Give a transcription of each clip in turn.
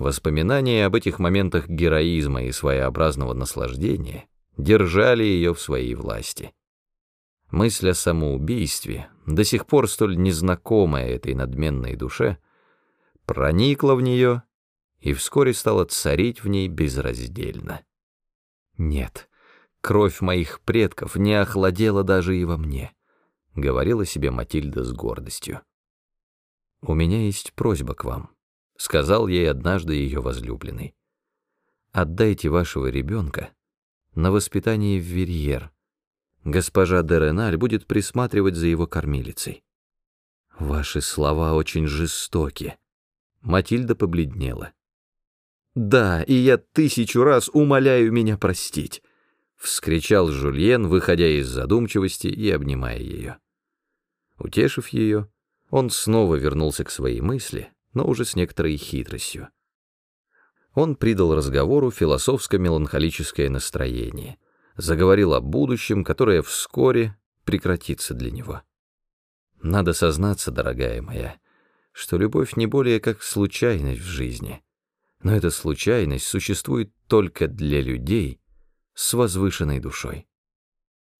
Воспоминания об этих моментах героизма и своеобразного наслаждения держали ее в своей власти. Мысль о самоубийстве, до сих пор столь незнакомая этой надменной душе, проникла в нее и вскоре стала царить в ней безраздельно. Нет, кровь моих предков не охладела даже и во мне, — говорила себе Матильда с гордостью. «У меня есть просьба к вам», — сказал ей однажды ее возлюбленный. «Отдайте вашего ребенка на воспитание в Верьер. Госпожа Дереналь будет присматривать за его кормилицей». «Ваши слова очень жестоки». Матильда побледнела. «Да, и я тысячу раз умоляю меня простить», — вскричал Жульен, выходя из задумчивости и обнимая ее. Утешив ее, он снова вернулся к своей мысли, но уже с некоторой хитростью. Он придал разговору философско-меланхолическое настроение, заговорил о будущем, которое вскоре прекратится для него. Надо сознаться, дорогая моя, что любовь не более как случайность в жизни — но эта случайность существует только для людей с возвышенной душой.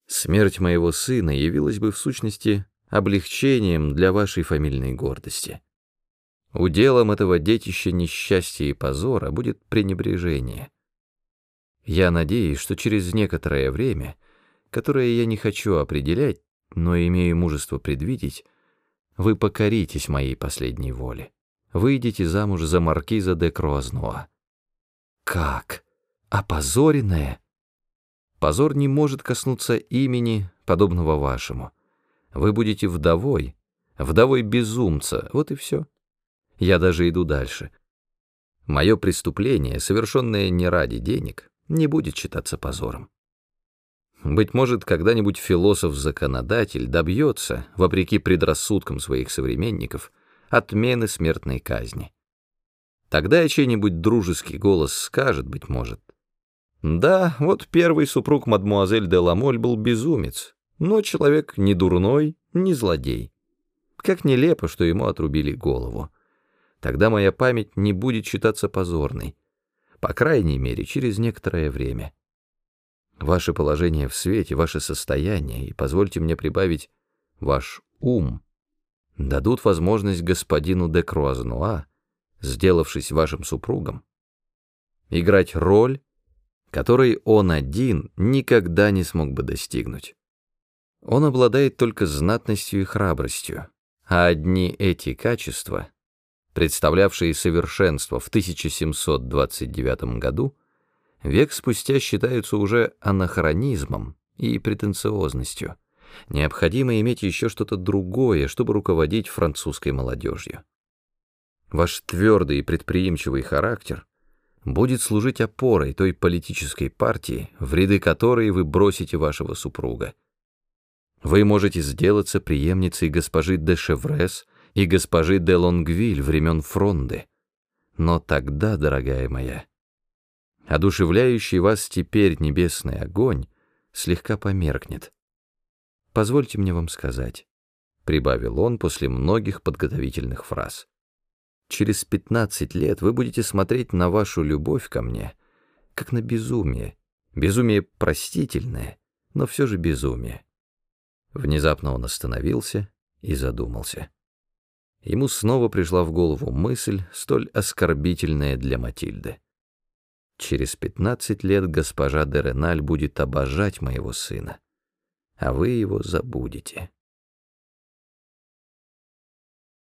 Смерть моего сына явилась бы в сущности облегчением для вашей фамильной гордости. Уделом этого детища несчастья и позора будет пренебрежение. Я надеюсь, что через некоторое время, которое я не хочу определять, но имею мужество предвидеть, вы покоритесь моей последней воле выйдете замуж за маркиза де Круазнуа. Как? Опозоренная? Позор не может коснуться имени, подобного вашему. Вы будете вдовой, вдовой безумца, вот и все. Я даже иду дальше. Мое преступление, совершенное не ради денег, не будет считаться позором. Быть может, когда-нибудь философ-законодатель добьется, вопреки предрассудкам своих современников, отмены смертной казни. Тогда чей-нибудь дружеский голос скажет, быть может. Да, вот первый супруг мадмуазель де Ламоль был безумец, но человек не дурной, не злодей. Как нелепо, что ему отрубили голову. Тогда моя память не будет считаться позорной. По крайней мере, через некоторое время. Ваше положение в свете, ваше состояние, и, позвольте мне прибавить, ваш ум — дадут возможность господину де Круазнуа, сделавшись вашим супругом, играть роль, которой он один никогда не смог бы достигнуть. Он обладает только знатностью и храбростью, а одни эти качества, представлявшие совершенство в 1729 году, век спустя считаются уже анахронизмом и претенциозностью. Необходимо иметь еще что-то другое, чтобы руководить французской молодежью. Ваш твердый и предприимчивый характер будет служить опорой той политической партии, в ряды которой вы бросите вашего супруга. Вы можете сделаться преемницей госпожи де Шеврес и госпожи де Лонгвиль времен Фронды. Но тогда, дорогая моя, одушевляющий вас теперь небесный огонь слегка померкнет. Позвольте мне вам сказать, прибавил он после многих подготовительных фраз. Через пятнадцать лет вы будете смотреть на вашу любовь ко мне, как на безумие, безумие простительное, но все же безумие. Внезапно он остановился и задумался. Ему снова пришла в голову мысль, столь оскорбительная для Матильды. Через пятнадцать лет госпожа де Реналь будет обожать моего сына а вы его забудете.